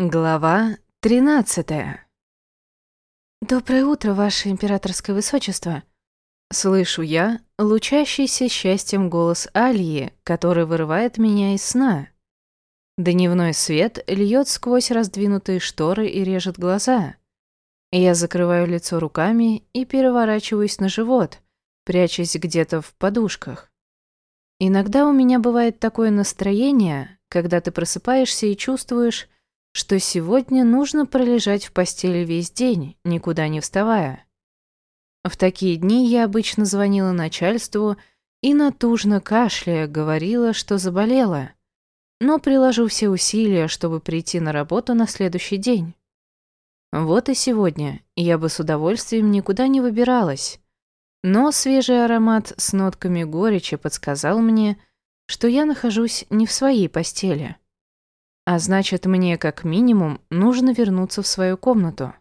Глава 13 «Доброе утро, Ваше Императорское Высочество!» Слышу я лучащийся счастьем голос Алии, который вырывает меня из сна. Дневной свет льет сквозь раздвинутые шторы и режет глаза. Я закрываю лицо руками и переворачиваюсь на живот, прячась где-то в подушках. Иногда у меня бывает такое настроение, когда ты просыпаешься и чувствуешь, что сегодня нужно пролежать в постели весь день, никуда не вставая. В такие дни я обычно звонила начальству и натужно кашляя говорила, что заболела, но приложу все усилия, чтобы прийти на работу на следующий день. Вот и сегодня я бы с удовольствием никуда не выбиралась, но свежий аромат с нотками горечи подсказал мне, что я нахожусь не в своей постели. А значит, мне как минимум нужно вернуться в свою комнату.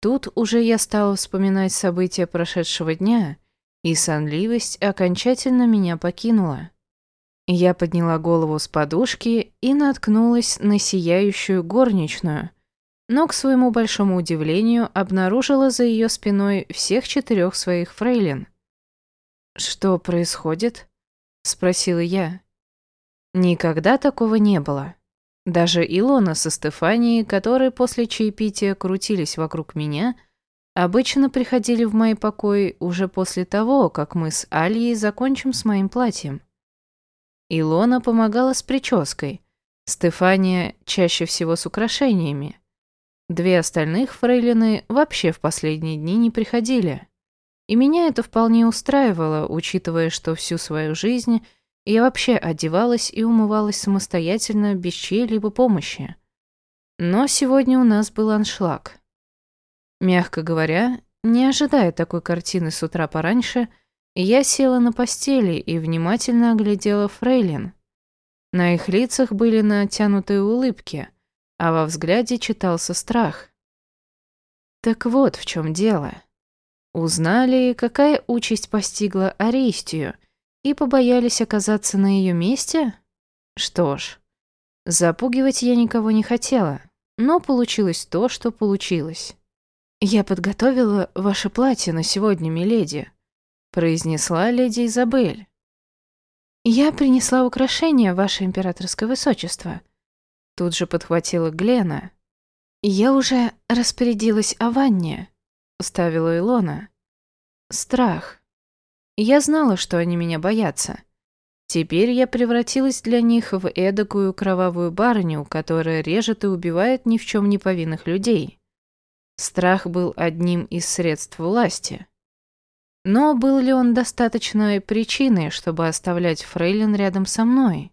Тут уже я стала вспоминать события прошедшего дня, и сонливость окончательно меня покинула. Я подняла голову с подушки и наткнулась на сияющую горничную, но, к своему большому удивлению, обнаружила за ее спиной всех четырех своих фрейлин. «Что происходит?» — спросила я. Никогда такого не было. Даже Илона со Стефанией, которые после чаепития крутились вокруг меня, обычно приходили в мои покои уже после того, как мы с Алией закончим с моим платьем. Илона помогала с прической, Стефания чаще всего с украшениями. Две остальных фрейлины вообще в последние дни не приходили. И меня это вполне устраивало, учитывая, что всю свою жизнь я вообще одевалась и умывалась самостоятельно, без чьей-либо помощи. Но сегодня у нас был аншлаг. Мягко говоря, не ожидая такой картины с утра пораньше, я села на постели и внимательно оглядела фрейлин. На их лицах были натянутые улыбки, а во взгляде читался страх. Так вот в чем дело. Узнали, какая участь постигла Аристию, и побоялись оказаться на ее месте? Что ж, запугивать я никого не хотела, но получилось то, что получилось. «Я подготовила ваше платье на сегодня, миледи», — произнесла леди Изабель. «Я принесла украшения, ваше императорское высочество», — тут же подхватила Глена. «Я уже распорядилась о ванне», — ставила Илона. «Страх», я знала, что они меня боятся. Теперь я превратилась для них в эдакую кровавую барыню, которая режет и убивает ни в чем не повинных людей. Страх был одним из средств власти. Но был ли он достаточной причиной, чтобы оставлять Фрейлин рядом со мной?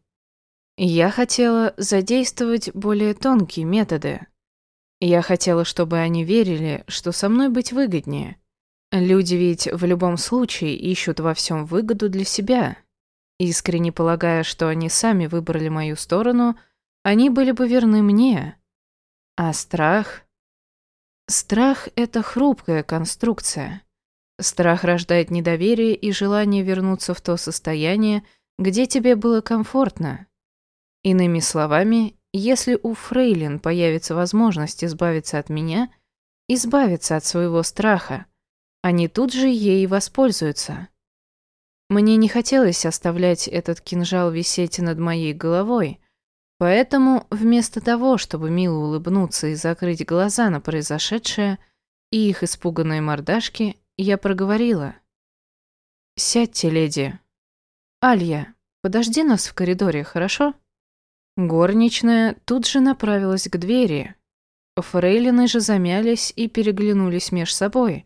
Я хотела задействовать более тонкие методы. Я хотела, чтобы они верили, что со мной быть выгоднее, Люди ведь в любом случае ищут во всем выгоду для себя. Искренне полагая, что они сами выбрали мою сторону, они были бы верны мне. А страх... Страх — это хрупкая конструкция. Страх рождает недоверие и желание вернуться в то состояние, где тебе было комфортно. Иными словами, если у Фрейлин появится возможность избавиться от меня, избавиться от своего страха, они тут же ей воспользуются. Мне не хотелось оставлять этот кинжал висеть над моей головой, поэтому вместо того, чтобы мило улыбнуться и закрыть глаза на произошедшее и их испуганные мордашки, я проговорила. «Сядьте, леди. Алья, подожди нас в коридоре, хорошо?» Горничная тут же направилась к двери. Фрейлины же замялись и переглянулись меж собой,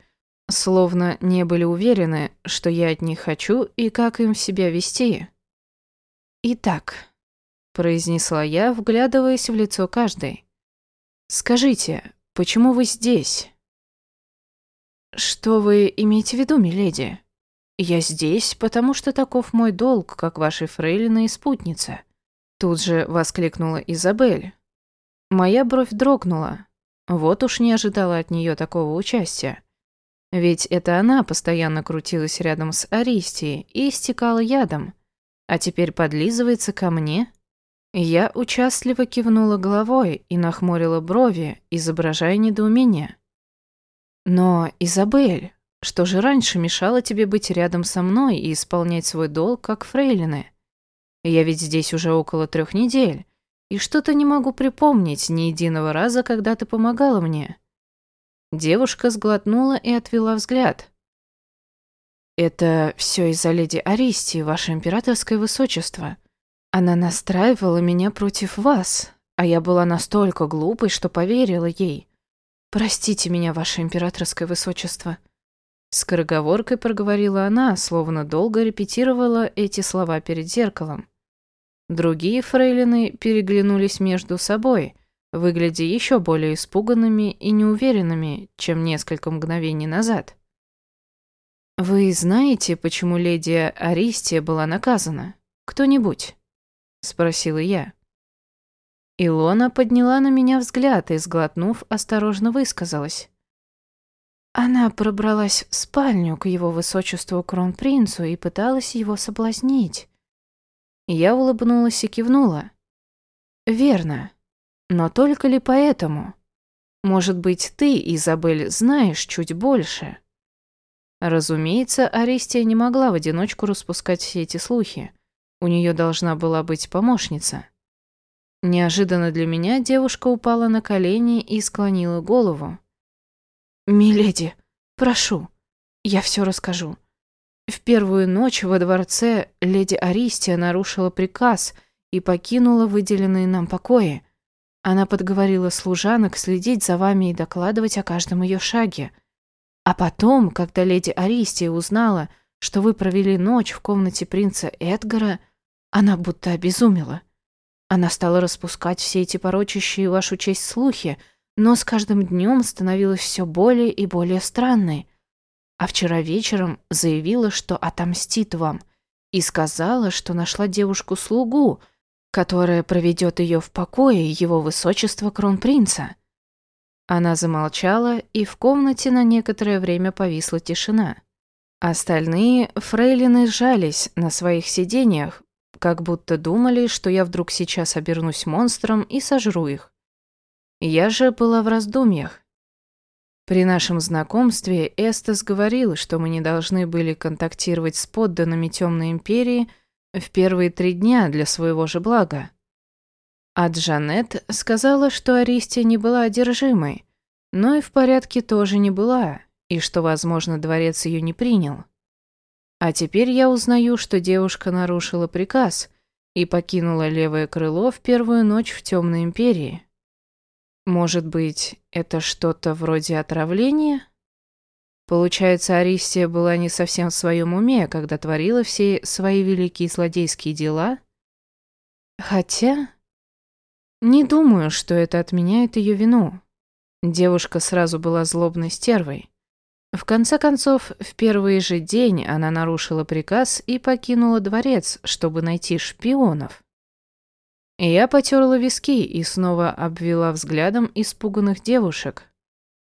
Словно не были уверены, что я от них хочу и как им себя вести. «Итак», — произнесла я, вглядываясь в лицо каждой. «Скажите, почему вы здесь?» «Что вы имеете в виду, миледи?» «Я здесь, потому что таков мой долг, как вашей фрейлина и спутница», — тут же воскликнула Изабель. Моя бровь дрогнула. Вот уж не ожидала от нее такого участия. Ведь это она постоянно крутилась рядом с Аристией и истекала ядом, а теперь подлизывается ко мне. Я участливо кивнула головой и нахмурила брови, изображая недоумение. «Но, Изабель, что же раньше мешало тебе быть рядом со мной и исполнять свой долг, как фрейлины? Я ведь здесь уже около трех недель, и что-то не могу припомнить ни единого раза, когда ты помогала мне». Девушка сглотнула и отвела взгляд. «Это все из-за леди Аристии, ваше императорское высочество. Она настраивала меня против вас, а я была настолько глупой, что поверила ей. Простите меня, ваше императорское высочество». Скороговоркой проговорила она, словно долго репетировала эти слова перед зеркалом. Другие фрейлины переглянулись между собой, выглядя еще более испуганными и неуверенными, чем несколько мгновений назад. «Вы знаете, почему леди Аристия была наказана? Кто-нибудь?» — спросила я. Илона подняла на меня взгляд и, сглотнув, осторожно высказалась. Она пробралась в спальню к его высочеству кронпринцу и пыталась его соблазнить. Я улыбнулась и кивнула. «Верно. Но только ли поэтому? Может быть, ты, Изабель, знаешь чуть больше?» Разумеется, Аристия не могла в одиночку распускать все эти слухи. У нее должна была быть помощница. Неожиданно для меня девушка упала на колени и склонила голову. «Миледи, прошу, я все расскажу. В первую ночь во дворце леди Аристия нарушила приказ и покинула выделенные нам покои. Она подговорила служанок следить за вами и докладывать о каждом ее шаге. А потом, когда леди Аристия узнала, что вы провели ночь в комнате принца Эдгара, она будто обезумела. Она стала распускать все эти порочащие вашу честь слухи, но с каждым днем становилась все более и более странной. А вчера вечером заявила, что отомстит вам, и сказала, что нашла девушку-слугу, которая проведет ее в покое его высочества кронпринца. Она замолчала, и в комнате на некоторое время повисла тишина. Остальные фрейлины сжались на своих сиденьях, как будто думали, что я вдруг сейчас обернусь монстром и сожру их. Я же была в раздумьях. При нашем знакомстве Эстес говорил, что мы не должны были контактировать с подданными Темной Империи в первые три дня для своего же блага. А Джанет сказала, что Аристия не была одержимой, но и в порядке тоже не была, и что, возможно, дворец ее не принял. А теперь я узнаю, что девушка нарушила приказ и покинула левое крыло в первую ночь в Темной Империи. Может быть, это что-то вроде отравления? Получается, Аристия была не совсем в своем уме, когда творила все свои великие злодейские дела? Хотя... Не думаю, что это отменяет ее вину. Девушка сразу была злобной стервой. В конце концов, в первый же день она нарушила приказ и покинула дворец, чтобы найти шпионов. Я потерла виски и снова обвела взглядом испуганных девушек.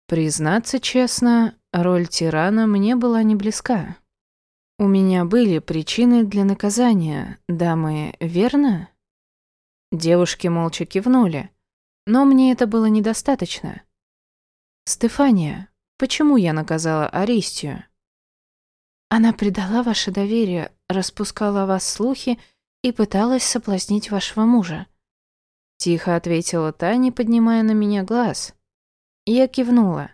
Признаться честно, роль тирана мне была не близка. У меня были причины для наказания, дамы, верно? Девушки молча кивнули, но мне это было недостаточно. «Стефания, почему я наказала Аристию?» «Она предала ваше доверие, распускала о вас слухи и пыталась соблазнить вашего мужа». Тихо ответила Таня, поднимая на меня глаз. Я кивнула.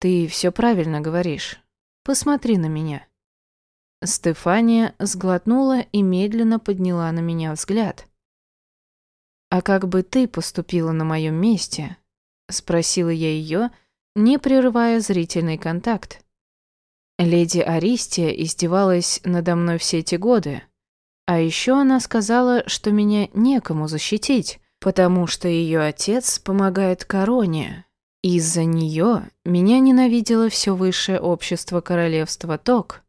«Ты все правильно говоришь. Посмотри на меня». Стефания сглотнула и медленно подняла на меня взгляд. «А как бы ты поступила на моем месте?» — спросила я ее, не прерывая зрительный контакт. Леди Аристия издевалась надо мной все эти годы. А еще она сказала, что меня некому защитить, потому что ее отец помогает короне. Из-за нее меня ненавидело все высшее общество королевства Ток.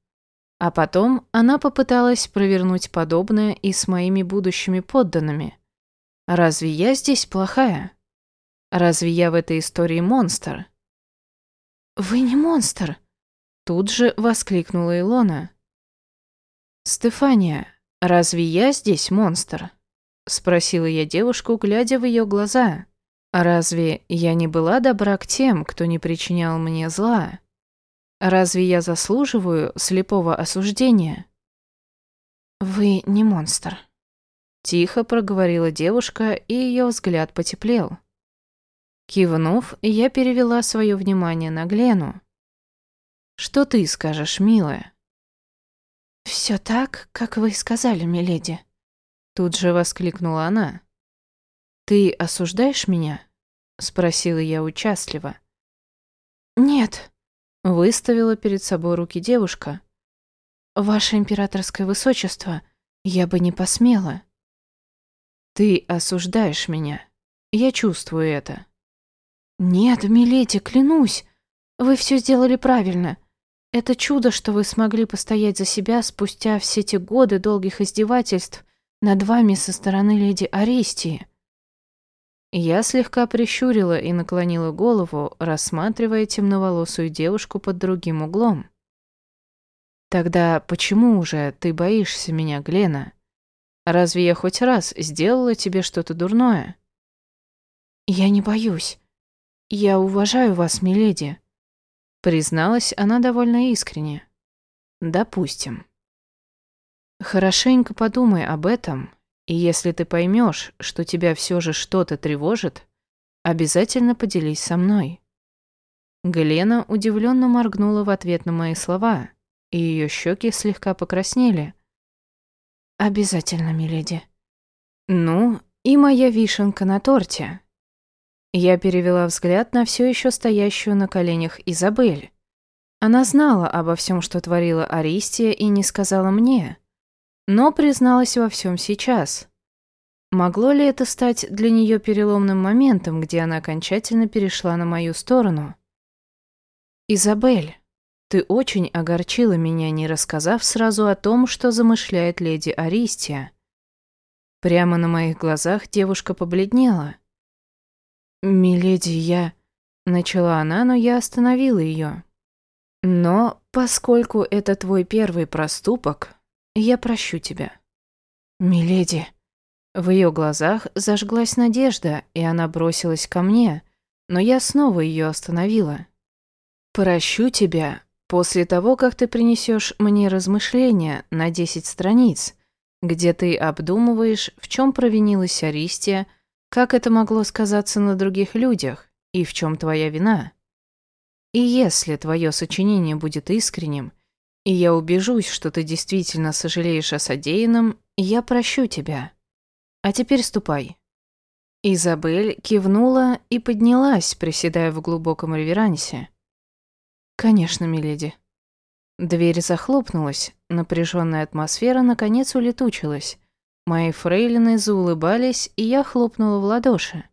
А потом она попыталась провернуть подобное и с моими будущими подданными. Разве я здесь плохая? Разве я в этой истории монстр? «Вы не монстр!» Тут же воскликнула Илона. «Стефания, разве я здесь монстр?» спросила я девушку, глядя в ее глаза. «Разве я не была добра к тем, кто не причинял мне зла? Разве я заслуживаю слепого осуждения?» «Вы не монстр», — тихо проговорила девушка, и ее взгляд потеплел. Кивнув, я перевела свое внимание на Глену. «Что ты скажешь, милая?» «Все так, как вы сказали, миледи», — тут же воскликнула она. «Ты осуждаешь меня?» — спросила я участливо. «Нет», — выставила перед собой руки девушка. «Ваше императорское высочество, я бы не посмела». «Ты осуждаешь меня. Я чувствую это». «Нет, миледи, клянусь, вы все сделали правильно. Это чудо, что вы смогли постоять за себя спустя все те годы долгих издевательств над вами со стороны леди Аристии. Я слегка прищурила и наклонила голову, рассматривая темноволосую девушку под другим углом. «Тогда почему же ты боишься меня, Глена? Разве я хоть раз сделала тебе что-то дурное?» «Я не боюсь. Я уважаю вас, миледи», — призналась она довольно искренне. «Допустим». «Хорошенько подумай об этом и если ты поймешь, что тебя все же что-то тревожит, обязательно поделись со мной». Галена удивленно моргнула в ответ на мои слова, и ее щеки слегка покраснели. «Обязательно, миледи». «Ну, и моя вишенка на торте». Я перевела взгляд на все еще стоящую на коленях Изабель. Она знала обо всем, что творила Аристия, и не сказала мне но призналась во всем сейчас. Могло ли это стать для нее переломным моментом, где она окончательно перешла на мою сторону? «Изабель, ты очень огорчила меня, не рассказав сразу о том, что замышляет леди Аристия». Прямо на моих глазах девушка побледнела. «Миледи, я...» — начала она, но я остановила ее. «Но поскольку это твой первый проступок, я прощу тебя». «Миледи». В ее глазах зажглась надежда, и она бросилась ко мне, но я снова ее остановила. «Прощу тебя после того, как ты принесешь мне размышления на десять страниц, где ты обдумываешь, в чем провинилась Аристия, как это могло сказаться на других людях и в чем твоя вина. И если твое сочинение будет искренним, и я убежусь, что ты действительно сожалеешь о содеянном, я прощу тебя. А теперь ступай». Изабель кивнула и поднялась, приседая в глубоком реверансе. «Конечно, миледи». Дверь захлопнулась, напряженная атмосфера наконец улетучилась. Мои фрейлины заулыбались, и я хлопнула в ладоши.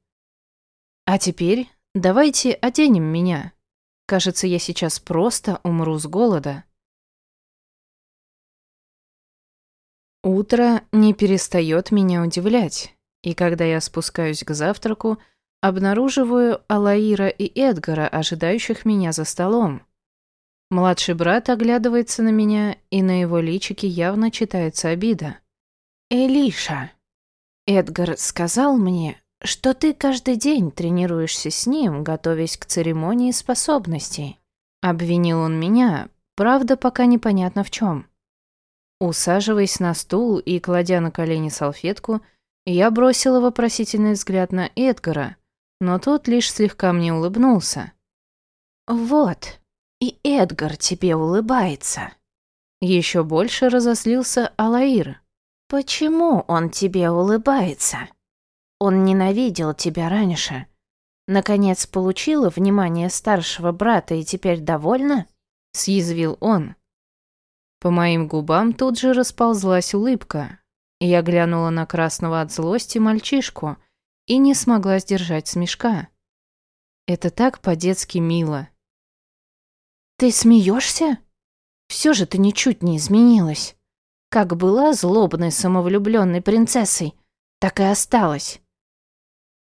«А теперь давайте оденем меня. Кажется, я сейчас просто умру с голода». Утро не перестает меня удивлять, и когда я спускаюсь к завтраку, обнаруживаю Алаира и Эдгара, ожидающих меня за столом. Младший брат оглядывается на меня, и на его личике явно читается обида. «Элиша, Эдгар сказал мне, что ты каждый день тренируешься с ним, готовясь к церемонии способностей». Обвинил он меня, правда, пока непонятно в чем. Усаживаясь на стул и кладя на колени салфетку, я бросила вопросительный взгляд на Эдгара, но тот лишь слегка мне улыбнулся. «Вот, и Эдгар тебе улыбается». Еще больше разослился Алаир. «Почему он тебе улыбается? Он ненавидел тебя раньше. Наконец получила внимание старшего брата и теперь довольна?» Съязвил он. По моим губам тут же расползлась улыбка. Я глянула на красного от злости мальчишку и не смогла сдержать смешка. Это так по-детски мило. «Ты смеешься? Все же ты ничуть не изменилась. Как была злобной самовлюбленной принцессой, так и осталась».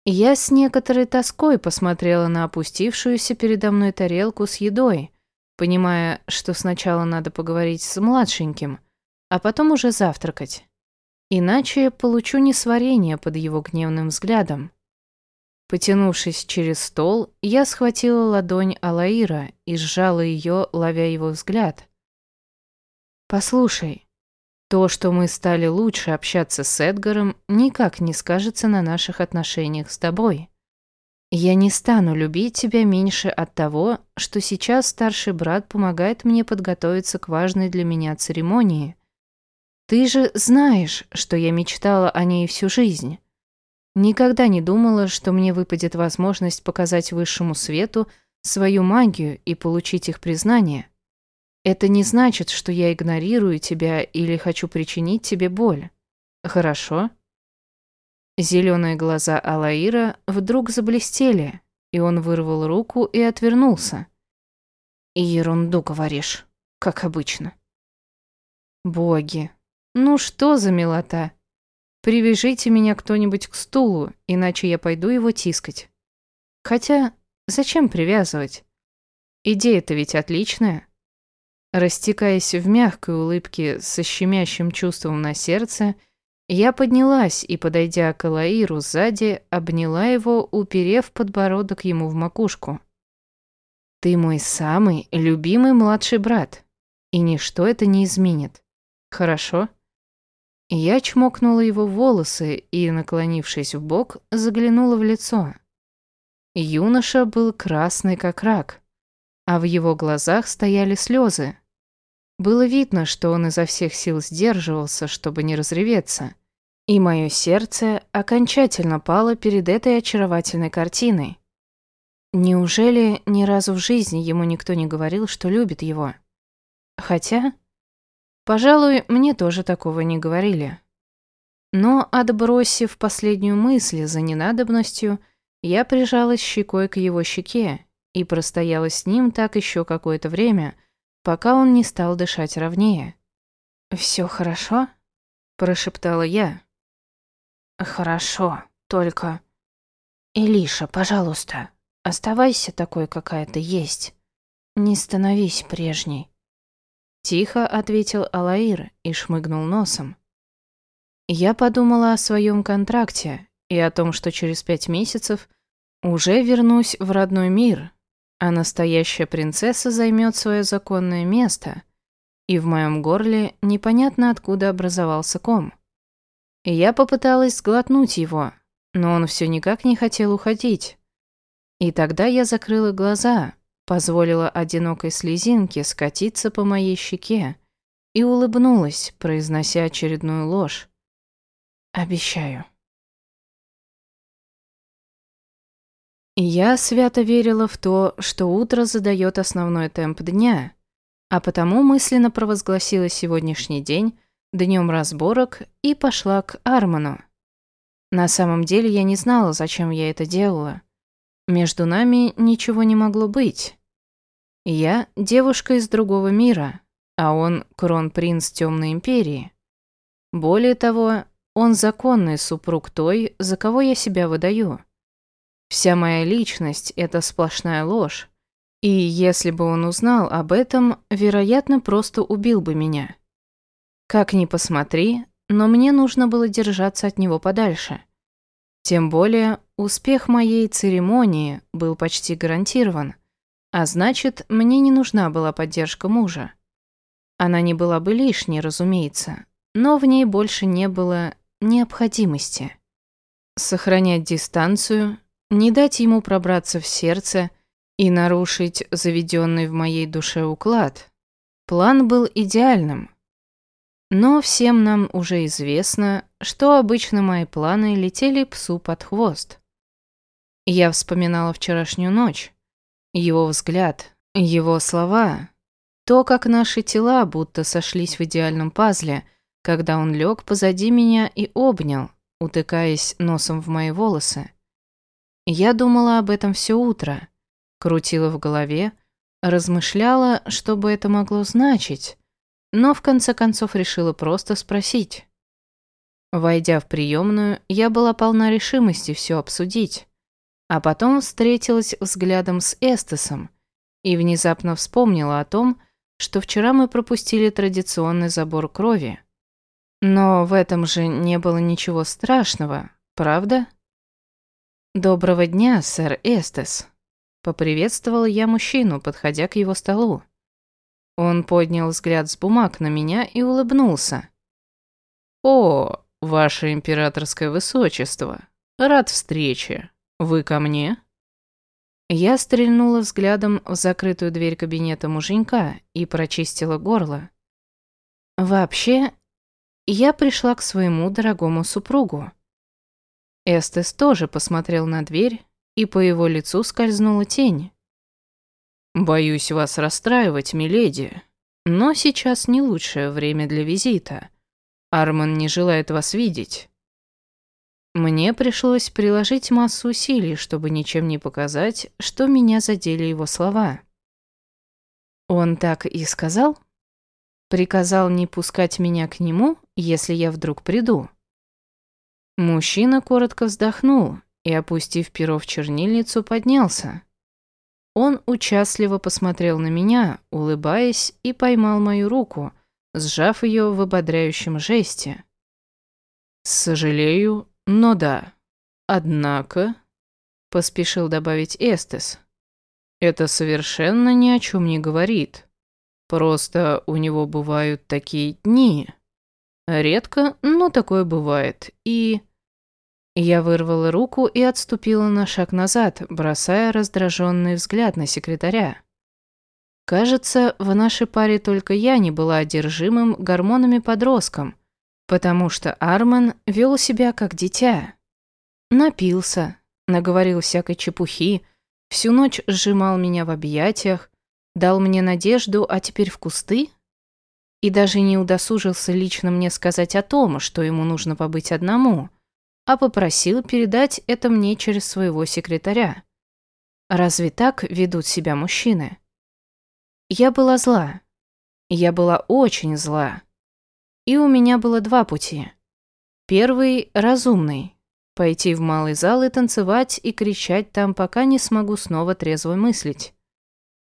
Я с некоторой тоской посмотрела на опустившуюся передо мной тарелку с едой, понимая, что сначала надо поговорить с младшеньким, а потом уже завтракать. Иначе получу несварение под его гневным взглядом. Потянувшись через стол, я схватила ладонь Алаира и сжала ее, ловя его взгляд. «Послушай, то, что мы стали лучше общаться с Эдгаром, никак не скажется на наших отношениях с тобой. Я не стану любить тебя меньше от того, что сейчас старший брат помогает мне подготовиться к важной для меня церемонии. Ты же знаешь, что я мечтала о ней всю жизнь. Никогда не думала, что мне выпадет возможность показать высшему свету свою магию и получить их признание. Это не значит, что я игнорирую тебя или хочу причинить тебе боль. Хорошо? Зеленые глаза Алаира вдруг заблестели, и он вырвал руку и отвернулся. ерунду говоришь, как обычно. Боги, ну что за милота? Привяжите меня кто-нибудь к стулу, иначе я пойду его тискать. Хотя, зачем привязывать? Идея-то ведь отличная. Растекаясь в мягкой улыбке со щемящим чувством на сердце, я поднялась и, подойдя к Алаиру сзади, обняла его, уперев подбородок ему в макушку. «Ты мой самый любимый младший брат, и ничто это не изменит. Хорошо?» Я чмокнула его волосы и, наклонившись в бок, заглянула в лицо. Юноша был красный как рак, а в его глазах стояли слезы. Было видно, что он изо всех сил сдерживался, чтобы не разреветься. И мое сердце окончательно пало перед этой очаровательной картиной. Неужели ни разу в жизни ему никто не говорил, что любит его? Хотя Пожалуй, мне тоже такого не говорили. Но, отбросив последнюю мысль за ненадобностью, я прижалась щекой к его щеке и простояла с ним так еще какое-то время, пока он не стал дышать ровнее. «Все хорошо?» – прошептала я. «Хорошо, только...» «Илиша, пожалуйста, оставайся такой, какая ты есть. Не становись прежней. Тихо ответил Алаир и шмыгнул носом. Я подумала о своем контракте и о том, что через пять месяцев уже вернусь в родной мир, а настоящая принцесса займет свое законное место, и в моем горле непонятно откуда образовался ком. Я попыталась сглотнуть его, но он все никак не хотел уходить. И тогда я закрыла глаза, позволила одинокой слезинке скатиться по моей щеке и улыбнулась, произнося очередную ложь. «Обещаю». Я свято верила в то, что утро задает основной темп дня, а потому мысленно провозгласила сегодняшний день днем разборок и пошла к Арману. На самом деле я не знала, зачем я это делала. Между нами ничего не могло быть. Я девушка из другого мира, а он кронпринц Темной Империи. Более того, он законный супруг той, за кого я себя выдаю. Вся моя личность — это сплошная ложь. И если бы он узнал об этом, вероятно, просто убил бы меня. Как ни посмотри, но мне нужно было держаться от него подальше. Тем более, успех моей церемонии был почти гарантирован. А значит, мне не нужна была поддержка мужа. Она не была бы лишней, разумеется, но в ней больше не было необходимости. Сохранять дистанцию, не дать ему пробраться в сердце и нарушить заведенный в моей душе уклад. План был идеальным. Но всем нам уже известно, что обычно мои планы летели псу под хвост. Я вспоминала вчерашнюю ночь. Его взгляд, его слова, то, как наши тела будто сошлись в идеальном пазле, когда он лег позади меня и обнял, утыкаясь носом в мои волосы. Я думала об этом все утро, крутила в голове, размышляла, что бы это могло значить, но в конце концов решила просто спросить. Войдя в приемную, я была полна решимости все обсудить. А потом встретилась взглядом с Эстесом и внезапно вспомнила о том, что вчера мы пропустили традиционный забор крови. Но в этом же не было ничего страшного, правда? «Доброго дня, сэр Эстес», — поприветствовал я мужчину, подходя к его столу. Он поднял взгляд с бумаг на меня и улыбнулся. «О, ваше императорское высочество, рад встрече. Вы ко мне?» Я стрельнула взглядом в закрытую дверь кабинета муженька и прочистила горло. «Вообще, я пришла к своему дорогому супругу». Эстес тоже посмотрел на дверь, и по его лицу скользнула тень. «Боюсь вас расстраивать, миледи, но сейчас не лучшее время для визита. Арман не желает вас видеть». Мне пришлось приложить массу усилий, чтобы ничем не показать, что меня задели его слова. Он так и сказал? Приказал не пускать меня к нему, если я вдруг приду. Мужчина коротко вздохнул и, опустив перо в чернильницу, поднялся. Он участливо посмотрел на меня, улыбаясь, и поймал мою руку, сжав ее в ободряющем жесте. «Сожалею, но да. Однако...» — поспешил добавить Эстес. «Это совершенно ни о чем не говорит. Просто у него бывают такие дни. Редко, но такое бывает. И...» Я вырвала руку и отступила на шаг назад, бросая раздраженный взгляд на секретаря. Кажется, в нашей паре только я не была одержимым гормонами подростком, потому что Арман вел себя как дитя. Напился, наговорил всякой чепухи, всю ночь сжимал меня в объятиях, дал мне надежду, а теперь в кусты? И даже не удосужился лично мне сказать о том, что ему нужно побыть одному – а попросил передать это мне через своего секретаря. Разве так ведут себя мужчины? Я была зла. Я была очень зла. И у меня было два пути. Первый – разумный. Пойти в малый зал и танцевать и кричать там, пока не смогу снова трезво мыслить.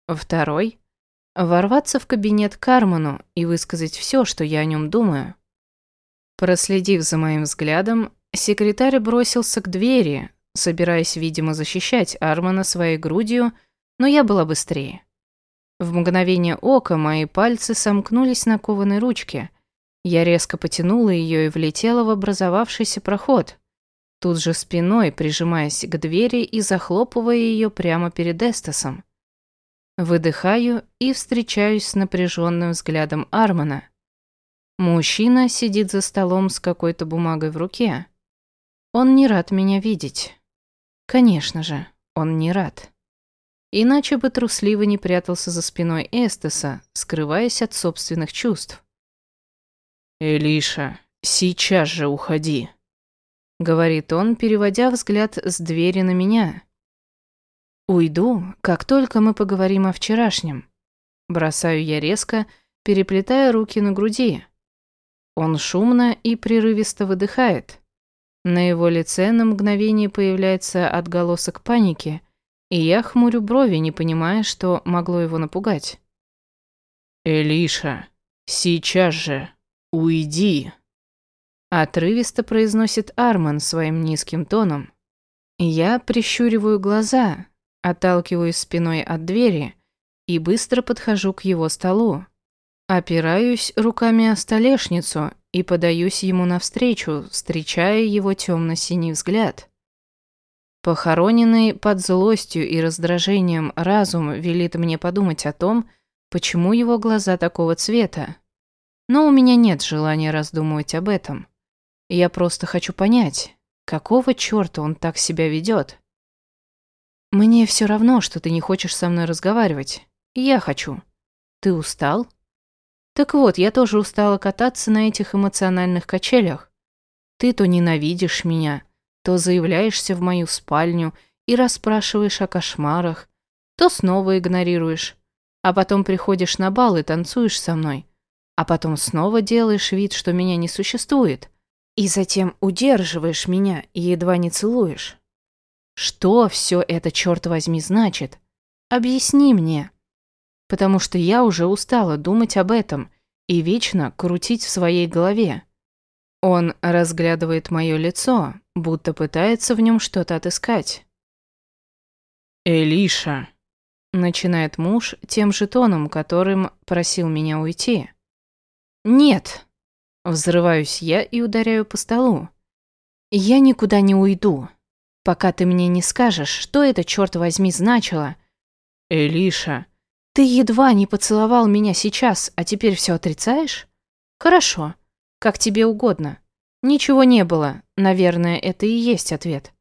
Второй – ворваться в кабинет Карману и высказать все, что я о нем думаю. Проследив за моим взглядом, Секретарь бросился к двери, собираясь, видимо, защищать Армана своей грудью, но я была быстрее. В мгновение ока мои пальцы сомкнулись на кованой ручке. Я резко потянула ее и влетела в образовавшийся проход, тут же спиной прижимаясь к двери и захлопывая ее прямо перед Эстасом. Выдыхаю и встречаюсь с напряженным взглядом Армана. Мужчина сидит за столом с какой-то бумагой в руке. Он не рад меня видеть. Конечно же, он не рад. Иначе бы трусливо не прятался за спиной Эстеса, скрываясь от собственных чувств. «Элиша, сейчас же уходи», — говорит он, переводя взгляд с двери на меня. «Уйду, как только мы поговорим о вчерашнем». Бросаю я резко, переплетая руки на груди. Он шумно и прерывисто выдыхает. На его лице на мгновение появляется отголосок паники, и я хмурю брови, не понимая, что могло его напугать. «Элиша, сейчас же уйди!» Отрывисто произносит Арман своим низким тоном. Я прищуриваю глаза, отталкиваюсь спиной от двери и быстро подхожу к его столу. Опираюсь руками о столешницу и подаюсь ему навстречу, встречая его темно-синий взгляд. Похороненный под злостью и раздражением разум велит мне подумать о том, почему его глаза такого цвета. Но у меня нет желания раздумывать об этом. Я просто хочу понять, какого черта он так себя ведет. Мне все равно, что ты не хочешь со мной разговаривать. Я хочу. Ты устал? Так вот, я тоже устала кататься на этих эмоциональных качелях. Ты то ненавидишь меня, то заявляешься в мою спальню и расспрашиваешь о кошмарах, то снова игнорируешь, а потом приходишь на бал и танцуешь со мной, а потом снова делаешь вид, что меня не существует, и затем удерживаешь меня и едва не целуешь. Что все это, черт возьми, значит? Объясни мне потому что я уже устала думать об этом и вечно крутить в своей голове. Он разглядывает мое лицо, будто пытается в нем что-то отыскать. «Элиша», — начинает муж тем же тоном, которым просил меня уйти. «Нет», — взрываюсь я и ударяю по столу. «Я никуда не уйду, пока ты мне не скажешь, что это, черт возьми, значило». «Элиша», ты едва не поцеловал меня сейчас, а теперь все отрицаешь? Хорошо, как тебе угодно. Ничего не было, наверное, это и есть ответ.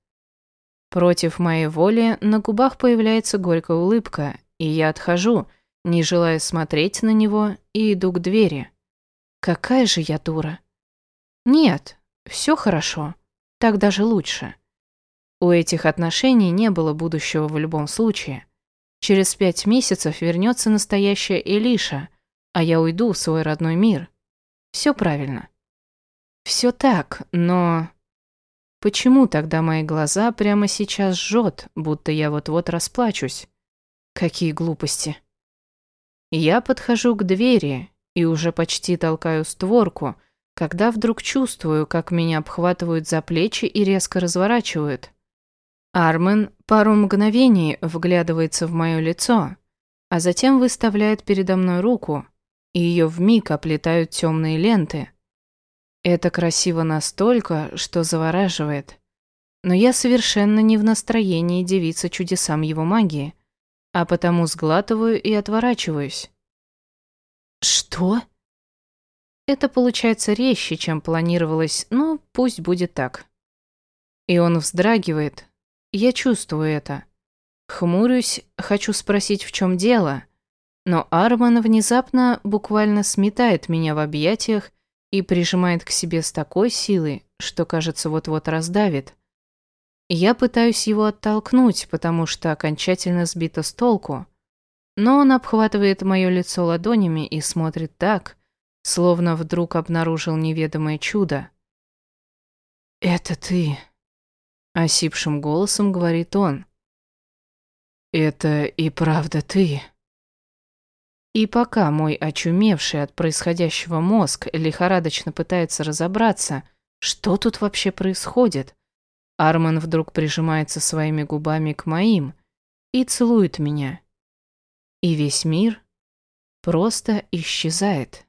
Против моей воли на губах появляется горькая улыбка, и я отхожу, не желая смотреть на него, и иду к двери. Какая же я дура. Нет, все хорошо, так даже лучше. У этих отношений не было будущего в любом случае. Через пять месяцев вернется настоящая Элиша, а я уйду в свой родной мир. Все правильно. Все так, но... Почему тогда мои глаза прямо сейчас жжет, будто я вот-вот расплачусь? Какие глупости. Я подхожу к двери и уже почти толкаю створку, когда вдруг чувствую, как меня обхватывают за плечи и резко разворачивают. Армен пару мгновений вглядывается в мое лицо, а затем выставляет передо мной руку, и ее вмиг оплетают темные ленты. Это красиво настолько, что завораживает. Но я совершенно не в настроении девиться чудесам его магии, а потому сглатываю и отворачиваюсь. «Что?» Это получается резче, чем планировалось, но пусть будет так. И он вздрагивает, я чувствую это. Хмурюсь, хочу спросить, в чем дело. Но Арман внезапно буквально сметает меня в объятиях и прижимает к себе с такой силой, что, кажется, вот-вот раздавит. Я пытаюсь его оттолкнуть, потому что окончательно сбита с толку. Но он обхватывает мое лицо ладонями и смотрит так, словно вдруг обнаружил неведомое чудо. «Это ты», Осипшим голосом говорит он. «Это и правда ты?» И пока мой очумевший от происходящего мозг лихорадочно пытается разобраться, что тут вообще происходит, Арман вдруг прижимается своими губами к моим и целует меня. И весь мир просто исчезает.